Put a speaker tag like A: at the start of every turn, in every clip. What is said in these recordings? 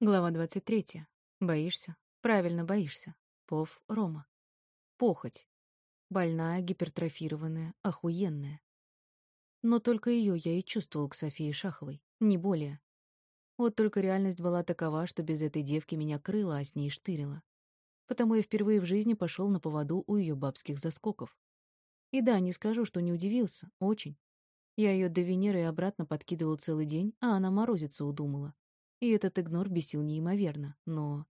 A: Глава 23. Боишься? Правильно боишься. Пов Рома. Похоть. Больная, гипертрофированная, охуенная. Но только ее я и чувствовал к Софии Шаховой, не более. Вот только реальность была такова, что без этой девки меня крыло, а с ней штырило. Потому я впервые в жизни пошел на поводу у ее бабских заскоков. И да, не скажу, что не удивился, очень. Я ее до Венеры и обратно подкидывал целый день, а она морозиться удумала. И этот игнор бесил неимоверно, но...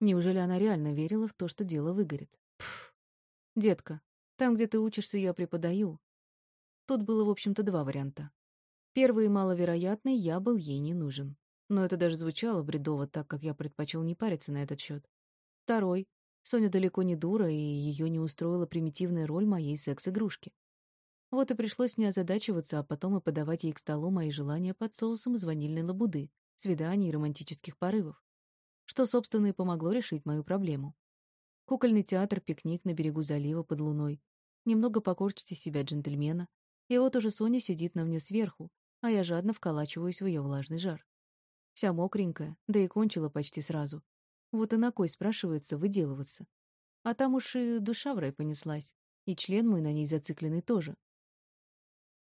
A: Неужели она реально верила в то, что дело выгорит? Пф. Детка, там, где ты учишься, я преподаю. Тут было, в общем-то, два варианта. Первый, маловероятный, я был ей не нужен. Но это даже звучало бредово, так как я предпочел не париться на этот счет. Второй. Соня далеко не дура, и ее не устроила примитивная роль моей секс-игрушки. Вот и пришлось мне озадачиваться, а потом и подавать ей к столу мои желания под соусом из ванильной лабуды, свиданий и романтических порывов. Что, собственно, и помогло решить мою проблему. Кукольный театр, пикник на берегу залива под луной. Немного покорчить из себя джентльмена. И вот уже Соня сидит на мне сверху, а я жадно вколачиваюсь в ее влажный жар. Вся мокренькая, да и кончила почти сразу. Вот и на кой, спрашивается, выделываться. А там уж и душа в рай понеслась, и член мой на ней зацикленный тоже.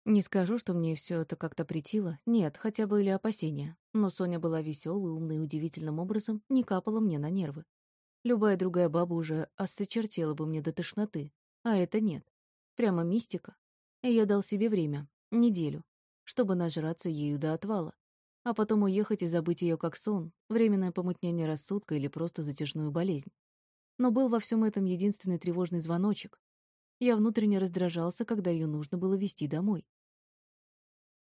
A: Не скажу, что мне все это как-то притило, нет, хотя бы или опасения, но Соня была веселой, умной и удивительным образом не капала мне на нервы. Любая другая баба уже осточертела бы мне до тошноты, а это нет. Прямо мистика. И я дал себе время, неделю, чтобы нажраться ею до отвала, а потом уехать и забыть ее как сон, временное помутнение рассудка или просто затяжную болезнь. Но был во всем этом единственный тревожный звоночек. Я внутренне раздражался, когда ее нужно было вести домой.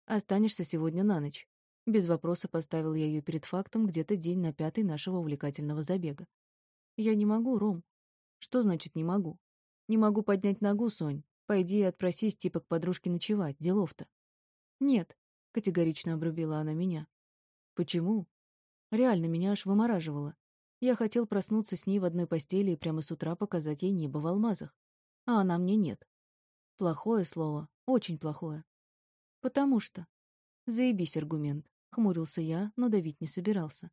A: «Останешься сегодня на ночь». Без вопроса поставил я ее перед фактом где-то день на пятый нашего увлекательного забега. «Я не могу, Ром». «Что значит «не могу»?» «Не могу поднять ногу, Сонь. Пойди и отпросись типа к подружке ночевать, делов-то». «Нет», — категорично обрубила она меня. «Почему?» Реально, меня аж вымораживало. Я хотел проснуться с ней в одной постели и прямо с утра показать ей небо в алмазах. А она мне нет. Плохое слово, очень плохое. «Потому что...» «Заебись аргумент», — хмурился я, но давить не собирался.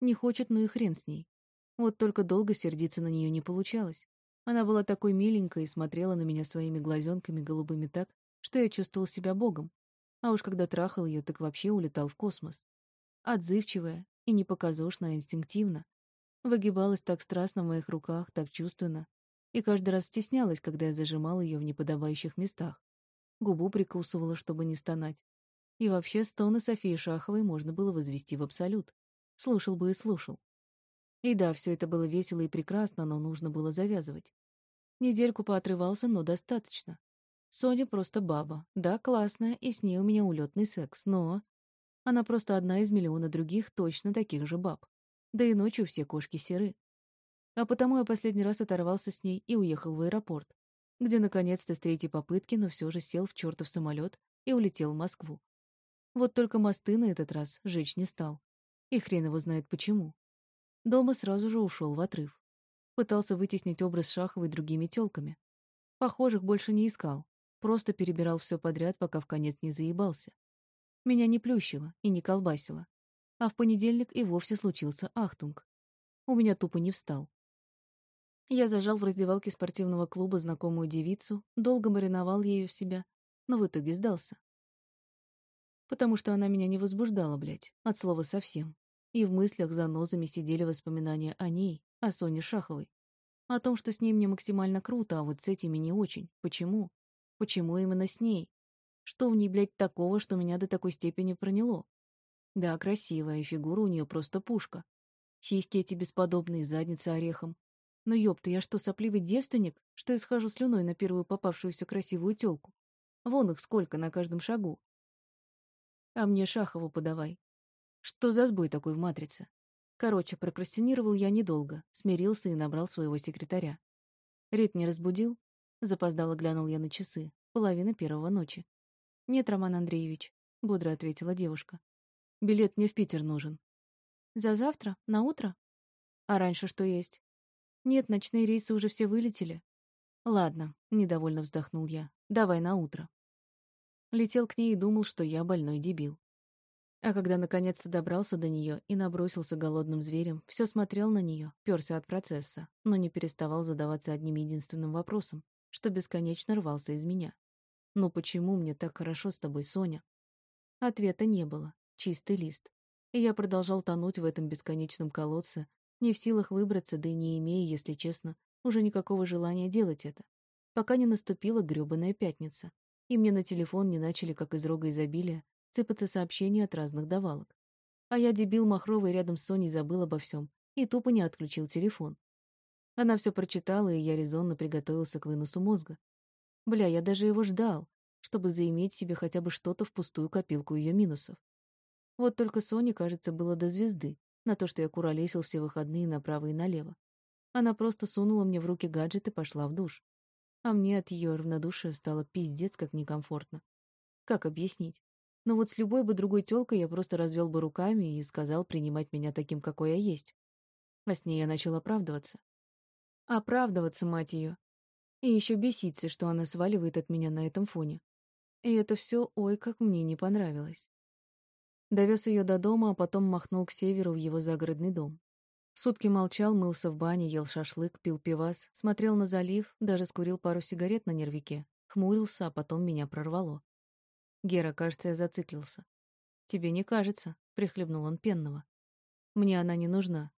A: «Не хочет, ну и хрен с ней. Вот только долго сердиться на нее не получалось. Она была такой миленькой и смотрела на меня своими глазенками голубыми так, что я чувствовал себя богом. А уж когда трахал ее, так вообще улетал в космос. Отзывчивая и непоказушная инстинктивно. Выгибалась так страстно в моих руках, так чувственно. И каждый раз стеснялась, когда я зажимал ее в неподобающих местах губу прикусывала, чтобы не стонать. И вообще стоны Софии Шаховой можно было возвести в абсолют. Слушал бы и слушал. И да, все это было весело и прекрасно, но нужно было завязывать. Недельку поотрывался, но достаточно. Соня просто баба. Да, классная, и с ней у меня улетный секс, но... Она просто одна из миллиона других точно таких же баб. Да и ночью все кошки серы. А потому я последний раз оторвался с ней и уехал в аэропорт где наконец-то с третьей попытки, но все же сел в чертов самолет и улетел в Москву. Вот только мосты на этот раз жечь не стал. И хрен его знает почему. Дома сразу же ушел в отрыв. Пытался вытеснить образ Шаховой другими тёлками. Похожих больше не искал. Просто перебирал все подряд, пока в конец не заебался. Меня не плющило и не колбасило. А в понедельник и вовсе случился ахтунг. У меня тупо не встал. Я зажал в раздевалке спортивного клуба знакомую девицу, долго мариновал в себя, но в итоге сдался. Потому что она меня не возбуждала, блядь, от слова совсем. И в мыслях за нозами сидели воспоминания о ней, о Соне Шаховой. О том, что с ней мне максимально круто, а вот с этими не очень. Почему? Почему именно с ней? Что в ней, блядь, такого, что меня до такой степени проняло? Да, красивая, фигура у нее просто пушка. Сиськи эти бесподобные, задница орехом. Но ёпта, я что, сопливый девственник, что я схожу слюной на первую попавшуюся красивую тёлку? Вон их сколько на каждом шагу. А мне Шахову подавай. Что за сбой такой в матрице? Короче, прокрастинировал я недолго, смирился и набрал своего секретаря. Рит не разбудил? Запоздало глянул я на часы. Половина первого ночи. «Нет, Роман Андреевич», — бодро ответила девушка. «Билет мне в Питер нужен». «За завтра? На утро?» «А раньше что есть?» Нет, ночные рейсы уже все вылетели. Ладно, недовольно вздохнул я. Давай на утро. Летел к ней и думал, что я больной дебил. А когда наконец-то добрался до нее и набросился голодным зверем, все смотрел на нее, перся от процесса, но не переставал задаваться одним единственным вопросом, что бесконечно рвался из меня. «Ну почему мне так хорошо с тобой, Соня?» Ответа не было. Чистый лист. И я продолжал тонуть в этом бесконечном колодце, не в силах выбраться, да и не имея, если честно, уже никакого желания делать это. Пока не наступила грёбаная пятница, и мне на телефон не начали, как из рога изобилия, сыпаться сообщения от разных давалок. А я, дебил махровый, рядом с Соней забыл обо всем и тупо не отключил телефон. Она все прочитала, и я резонно приготовился к выносу мозга. Бля, я даже его ждал, чтобы заиметь себе хотя бы что-то в пустую копилку ее минусов. Вот только Соне, кажется, было до звезды, на то, что я куролесил все выходные направо и налево. Она просто сунула мне в руки гаджет и пошла в душ. А мне от ее равнодушия стало пиздец как некомфортно. Как объяснить? Но вот с любой бы другой тёлкой я просто развел бы руками и сказал принимать меня таким, какой я есть. Во сне я начал оправдываться. Оправдываться, мать ее. И еще беситься, что она сваливает от меня на этом фоне. И это все, ой, как мне не понравилось. Довез ее до дома, а потом махнул к северу в его загородный дом. Сутки молчал, мылся в бане, ел шашлык, пил пивас, смотрел на залив, даже скурил пару сигарет на нервике, хмурился, а потом меня прорвало. Гера, кажется, я зациклился. Тебе не кажется, прихлебнул он пенного. Мне она не нужна.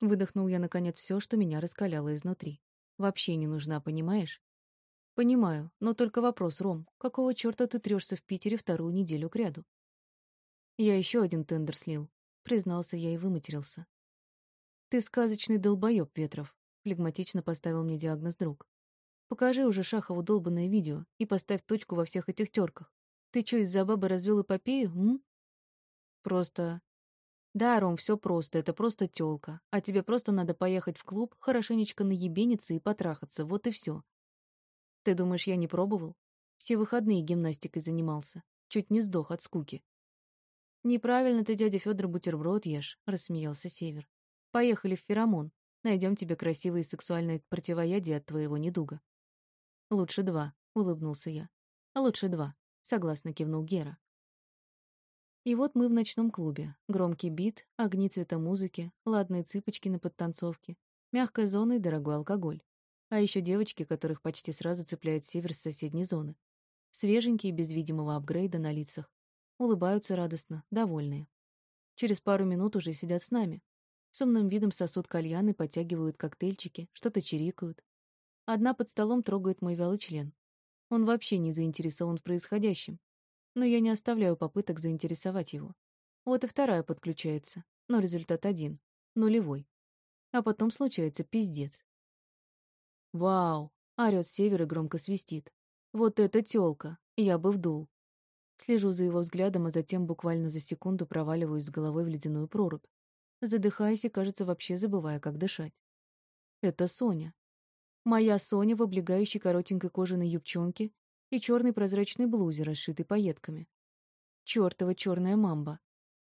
A: Выдохнул я, наконец, все, что меня раскаляло изнутри. Вообще не нужна, понимаешь? Понимаю, но только вопрос, Ром, какого черта ты трешься в Питере вторую неделю кряду? Я еще один тендер слил, признался я и выматерился. Ты сказочный долбоеб, Ветров, флегматично поставил мне диагноз друг. Покажи уже Шахову долбанное видео и поставь точку во всех этих терках. Ты что, из-за бабы развел эпопею, м? Просто... Да, Ром, все просто, это просто тёлка. А тебе просто надо поехать в клуб, хорошенечко наебениться и потрахаться, вот и все. Ты думаешь, я не пробовал? Все выходные гимнастикой занимался. Чуть не сдох от скуки. Неправильно ты, дядя Федор, бутерброд ешь, рассмеялся Север. Поехали в Феромон. Найдем тебе красивые сексуальные противоядия от твоего недуга. Лучше два, улыбнулся я. Лучше два, согласно кивнул Гера. И вот мы в ночном клубе. Громкий бит, огни цвета музыки, ладные цыпочки на подтанцовке, мягкая зона и дорогой алкоголь. А еще девочки, которых почти сразу цепляет север с соседней зоны. Свеженькие, без видимого апгрейда на лицах. Улыбаются радостно, довольные. Через пару минут уже сидят с нами. С умным видом сосут кальян и подтягивают коктейльчики, что-то чирикают. Одна под столом трогает мой вялый член. Он вообще не заинтересован в происходящем. Но я не оставляю попыток заинтересовать его. Вот и вторая подключается. Но результат один. Нулевой. А потом случается пиздец. «Вау!» — орёт север и громко свистит. «Вот это тёлка! Я бы вдул!» Слежу за его взглядом, а затем буквально за секунду проваливаюсь с головой в ледяную прорубь. Задыхаясь и, кажется, вообще забывая, как дышать. Это Соня. Моя Соня в облегающей коротенькой кожаной юбчонке и черной прозрачной блузе, расшитой пайетками. Чёртова черная мамба.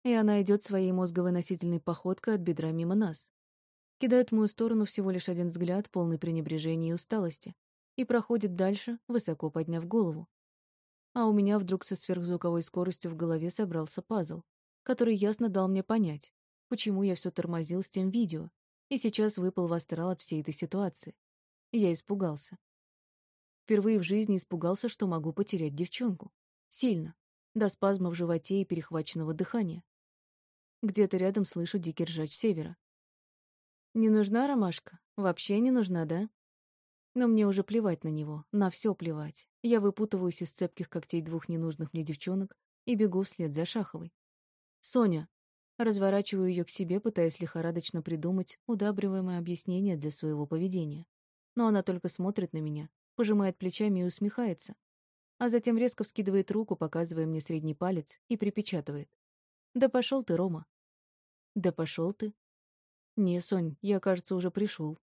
A: И она идет своей мозговыносительной походкой от бедра мимо нас кидает в мою сторону всего лишь один взгляд, полный пренебрежения и усталости, и проходит дальше, высоко подняв голову. А у меня вдруг со сверхзвуковой скоростью в голове собрался пазл, который ясно дал мне понять, почему я все тормозил с тем видео, и сейчас выпал в астрал от всей этой ситуации. Я испугался. Впервые в жизни испугался, что могу потерять девчонку. Сильно. До спазма в животе и перехваченного дыхания. Где-то рядом слышу дикий ржач севера. Не нужна ромашка? Вообще не нужна, да? Но мне уже плевать на него, на все плевать. Я выпутываюсь из цепких когтей двух ненужных мне девчонок и бегу вслед за Шаховой. «Соня!» Разворачиваю ее к себе, пытаясь лихорадочно придумать удабриваемое объяснение для своего поведения. Но она только смотрит на меня, пожимает плечами и усмехается. А затем резко вскидывает руку, показывая мне средний палец, и припечатывает. «Да пошел ты, Рома!» «Да пошел ты!» «Не, Сонь, я, кажется, уже пришел.